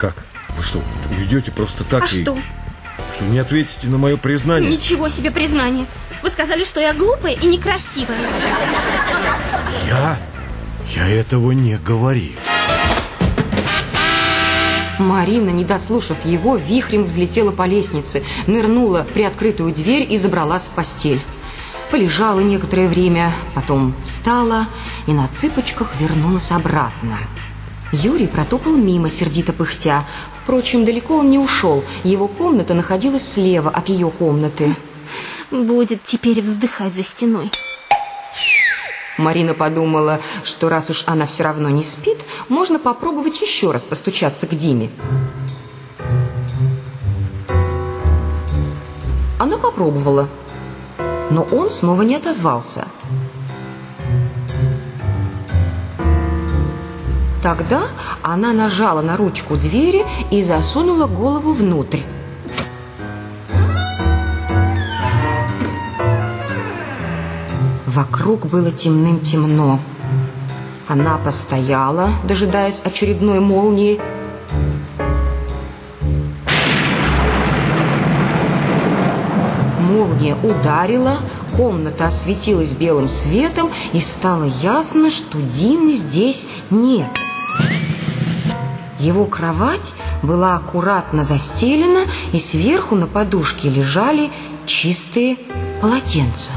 Как? Вы что, уйдете просто так А и... что? Что не ответите на мое признание? Ничего себе признание. Вы сказали, что я глупая и некрасивая. Я? Я этого не говорил. Марина, не дослушав его, вихрем взлетела по лестнице, нырнула в приоткрытую дверь и забралась в постель. Полежала некоторое время, потом встала и на цыпочках вернулась обратно. Юрий протопал мимо, сердито пыхтя. Впрочем, далеко он не ушел. Его комната находилась слева от ее комнаты. Будет теперь вздыхать за стеной. Марина подумала, что раз уж она все равно не спит, можно попробовать еще раз постучаться к Диме. Она попробовала, но он снова не отозвался. Тогда она нажала на ручку двери и засунула голову внутрь. Вокруг было темным-темно. Она постояла, дожидаясь очередной молнии. Молния ударила, комната осветилась белым светом, и стало ясно, что Димы здесь нет. Его кровать была аккуратно застелена, и сверху на подушке лежали чистые полотенца.